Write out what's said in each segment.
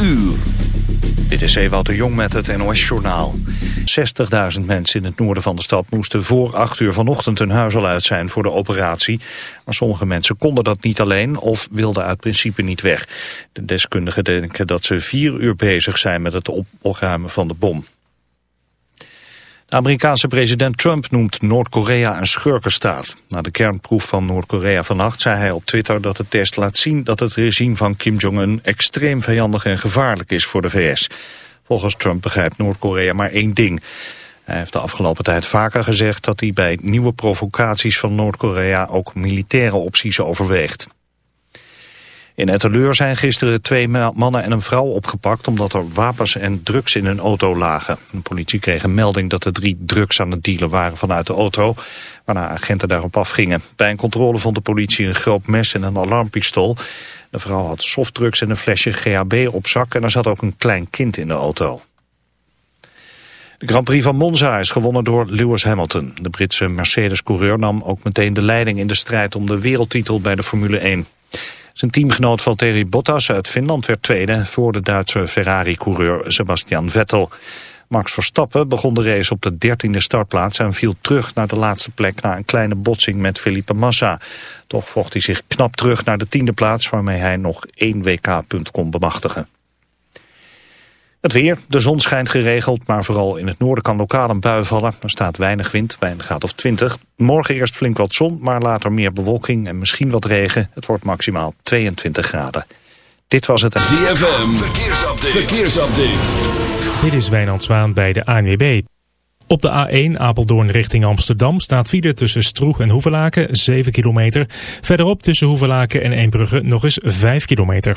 uur. Dit is Ewout de Jong met het NOS-journaal. 60.000 mensen in het noorden van de stad moesten voor 8 uur vanochtend hun huis al uit zijn voor de operatie. Maar sommige mensen konden dat niet alleen of wilden uit principe niet weg. De deskundigen denken dat ze vier uur bezig zijn met het opruimen van de bom. De Amerikaanse president Trump noemt Noord-Korea een schurkenstaat. Na de kernproef van Noord-Korea vannacht zei hij op Twitter dat de test laat zien dat het regime van Kim Jong-un extreem vijandig en gevaarlijk is voor de VS. Volgens Trump begrijpt Noord-Korea maar één ding. Hij heeft de afgelopen tijd vaker gezegd dat hij bij nieuwe provocaties van Noord-Korea ook militaire opties overweegt. In Etteleur zijn gisteren twee mannen en een vrouw opgepakt... omdat er wapens en drugs in hun auto lagen. De politie kreeg een melding dat de drie drugs aan het dealen waren vanuit de auto... waarna agenten daarop afgingen. Bij een controle vond de politie een groot mes en een alarmpistool. De vrouw had softdrugs en een flesje GHB op zak... en er zat ook een klein kind in de auto. De Grand Prix van Monza is gewonnen door Lewis Hamilton. De Britse Mercedes-coureur nam ook meteen de leiding in de strijd om de wereldtitel bij de Formule 1. Zijn teamgenoot Valtteri Bottas uit Finland werd tweede voor de Duitse Ferrari-coureur Sebastian Vettel. Max Verstappen begon de race op de dertiende startplaats en viel terug naar de laatste plek na een kleine botsing met Felipe Massa. Toch vocht hij zich knap terug naar de tiende plaats waarmee hij nog één WK-punt kon bemachtigen. Het weer, de zon schijnt geregeld, maar vooral in het noorden kan lokaal een bui vallen. Er staat weinig wind, bij een graad of 20. Morgen eerst flink wat zon, maar later meer bewolking en misschien wat regen. Het wordt maximaal 22 graden. Dit was het... ZFM, verkeersupdate. verkeersupdate. Dit is Wijnand Zwaan bij de ANWB. Op de A1 Apeldoorn richting Amsterdam staat file tussen Stroeg en Hoevelaken 7 kilometer. Verderop tussen Hoevelaken en Eembrugge nog eens 5 kilometer.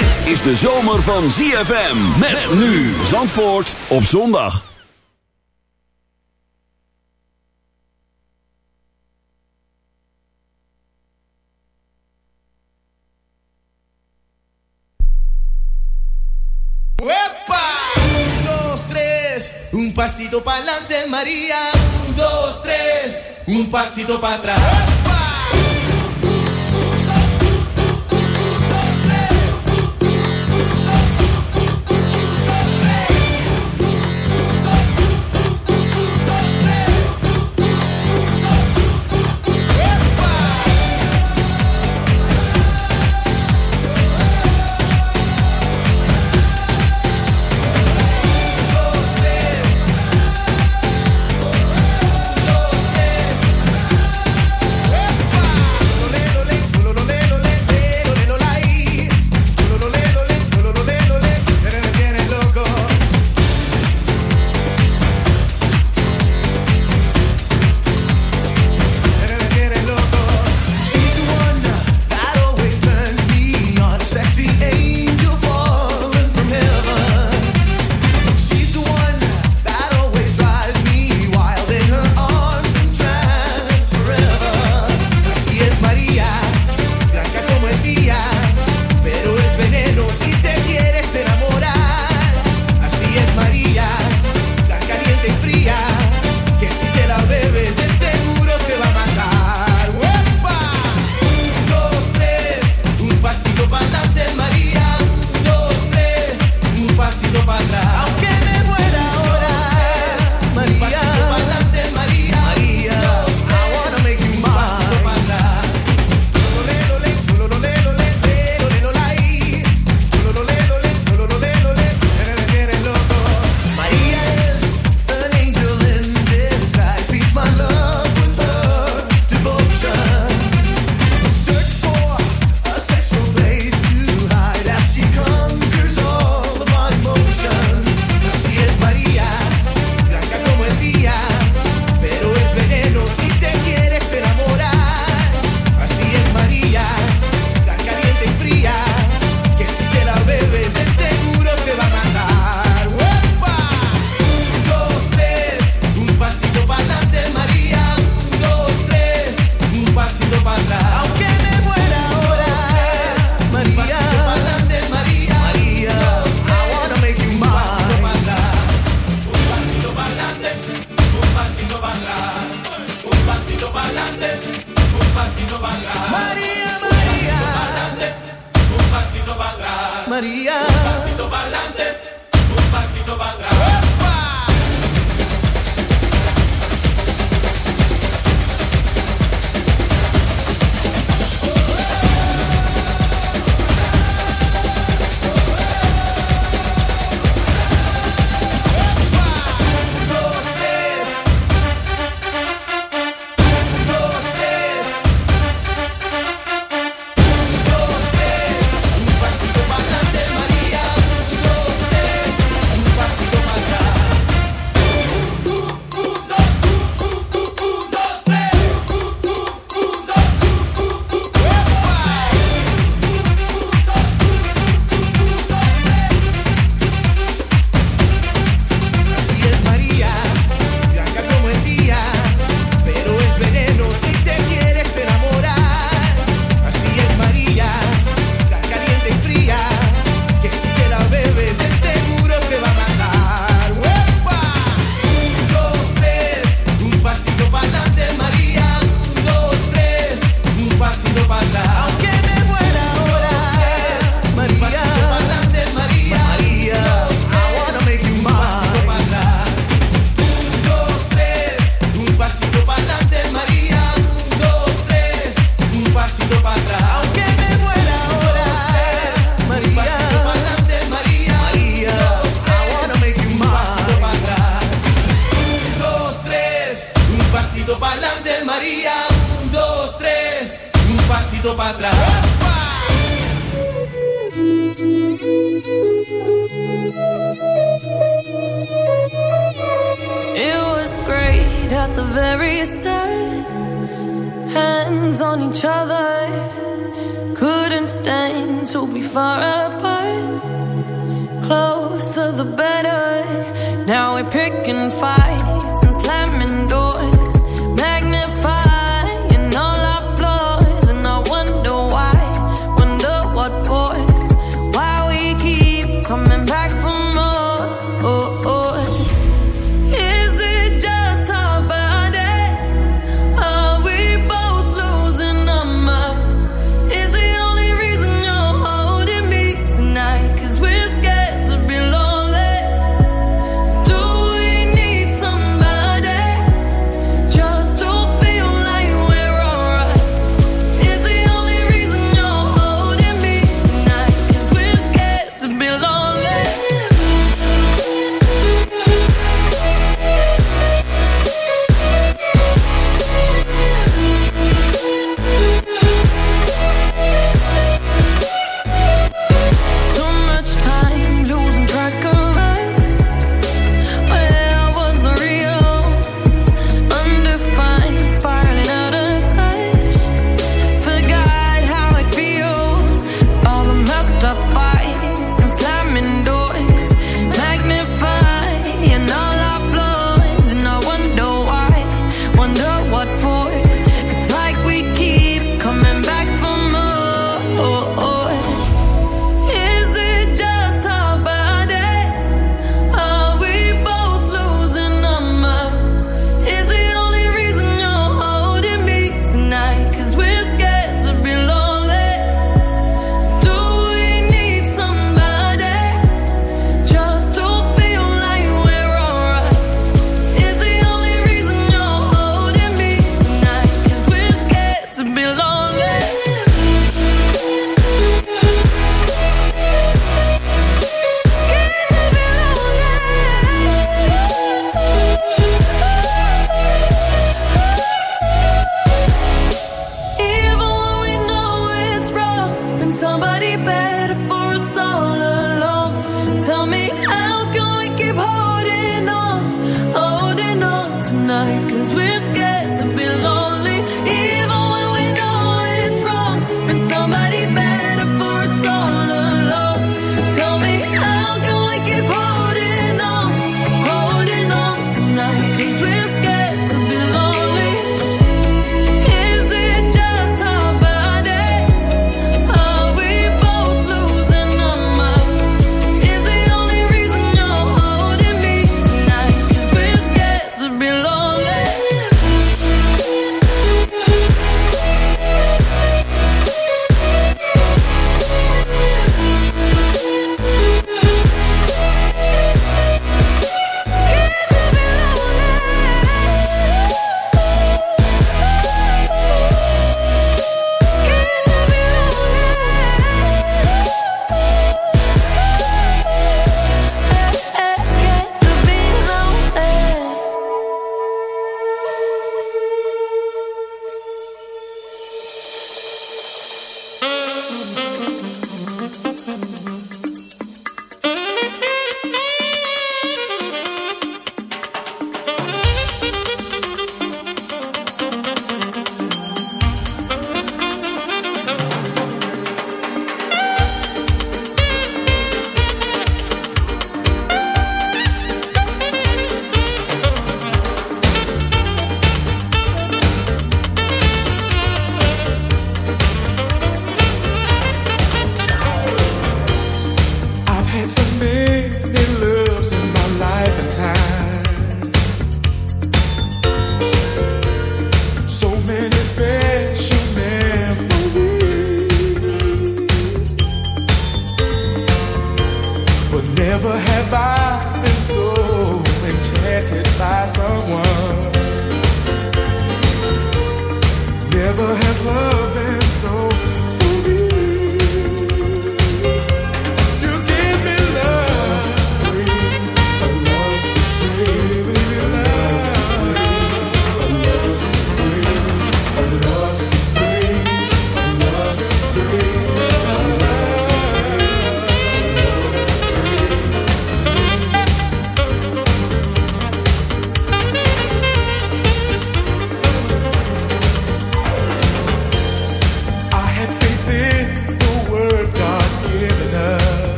Dit is de zomer van ZFM. Met nu Zandvoort op zondag. Un, pasito para adelante, María. Un, dos, tres, un pasito para atrás.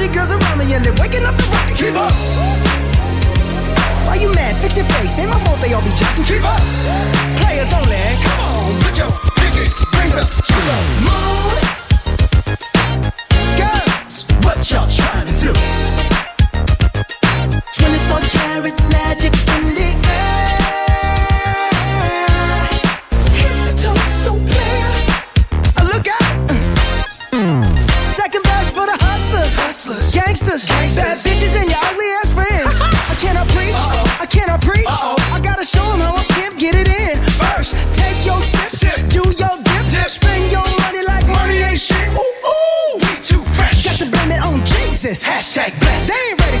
pretty girls around me and they're waking up the rocket. Keep up. Why you mad? Fix your face. Ain't my fault they all be jacking. Keep up. Players only. Come on, put your pinky rings up to the moon. Girls, what y'all trying to do? 24 karat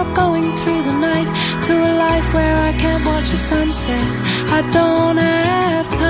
stop going through the night to a life where I can't watch the sunset. I don't have time.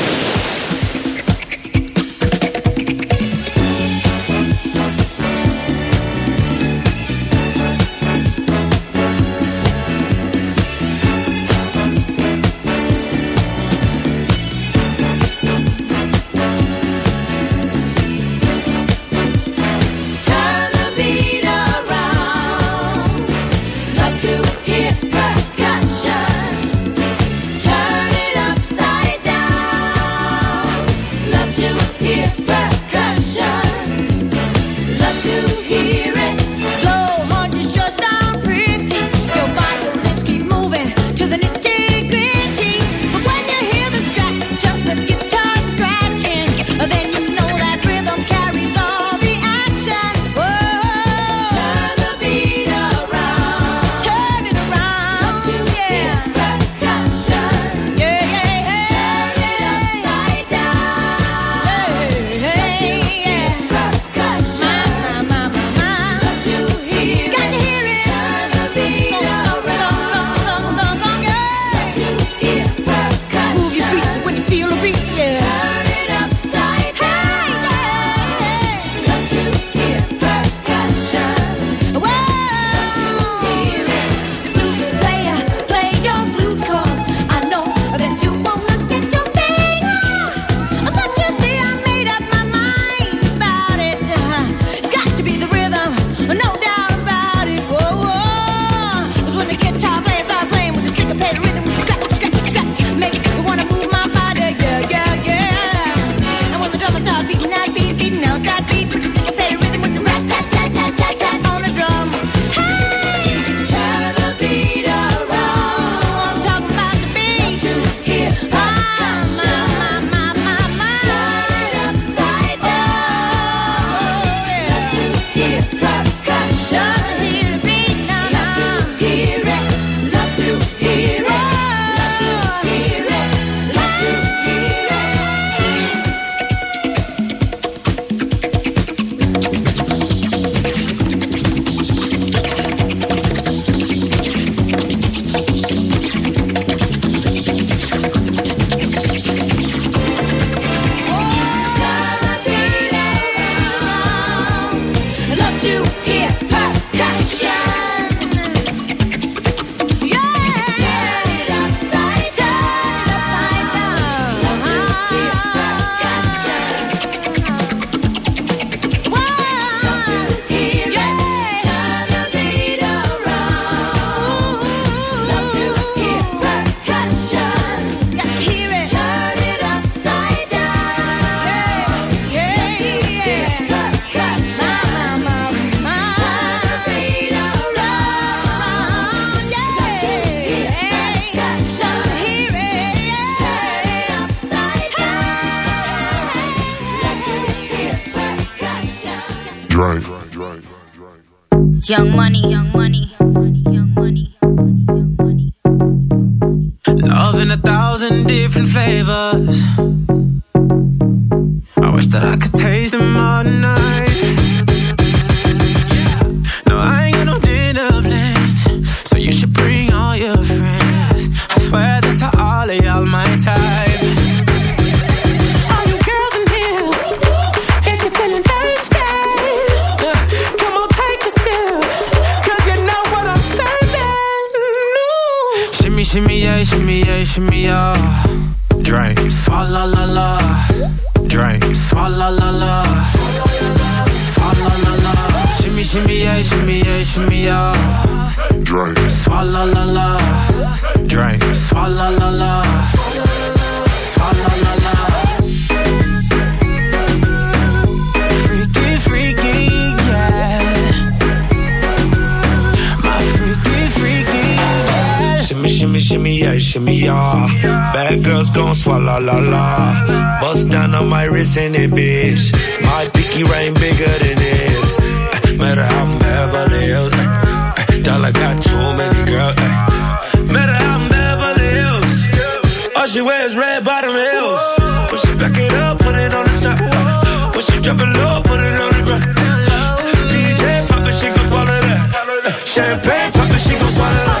Shimmy, yeah, shimmy, yeah, shimmy, yeah. Drink, swalla la la. Drink, swalla la la. Swalla la la. Freaky, freaky, yeah. My freaky, freaky, yeah. Shimmy, shimmy, shimmy, yeah, shimmy, yeah. Bad girls gon' swallow la la. Bust down on my wrist in it, bitch. My pinky ring bigger than this. Matter how I'm Beverly Hills. Uh, uh, dollar got too many girls. Uh, matter how I'm Beverly Hills. All she wears red bottom heels. When she back it up, put it on the top. When she drop it low, put it on the ground. DJ pop it, she gon' swallow that. Champagne pop it, she gon' swallow that.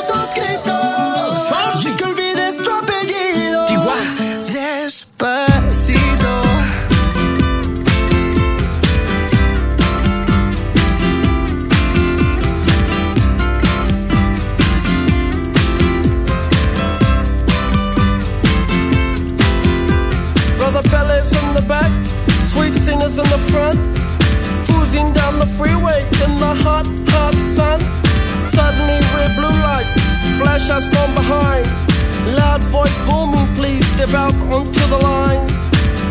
Out onto the line.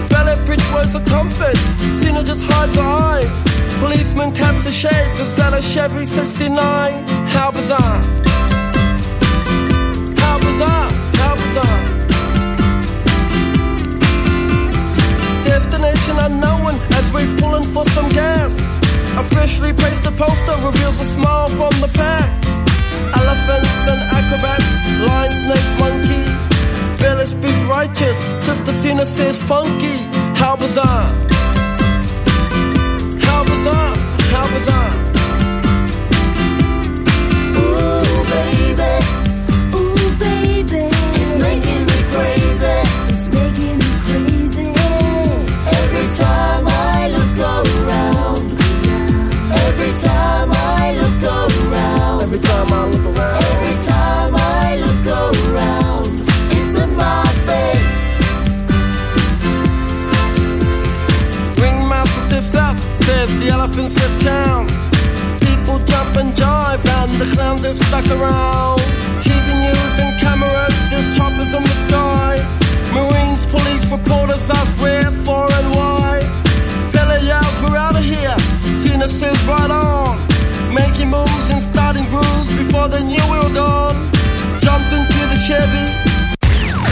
Ballet bridge words of comfort, Cena just hides her eyes. Policeman taps the shades, is that a Chevy 69? How bizarre! How bizarre! How bizarre! Destination unknown as we're pulling for some gas. Officially placed a poster reveals a smile from the pack. Elephants and acrobats, lion, snakes, monkey. Billy speaks righteous, Sister Cena says funky. How bizarre! How bizarre! How bizarre! Ooh, baby. Town. People jump and jive, and the clowns are stuck around. TV news and cameras, there's choppers in the sky. Marines, police, reporters ask where, for, and why. Billy yells, we're out of here. Cena says, right on. Making moves and starting grooves before they knew we were gone. Jumped into the Chevy.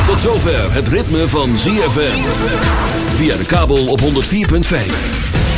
Tot zover het ritme van ZFM. Via de kabel op 104.5.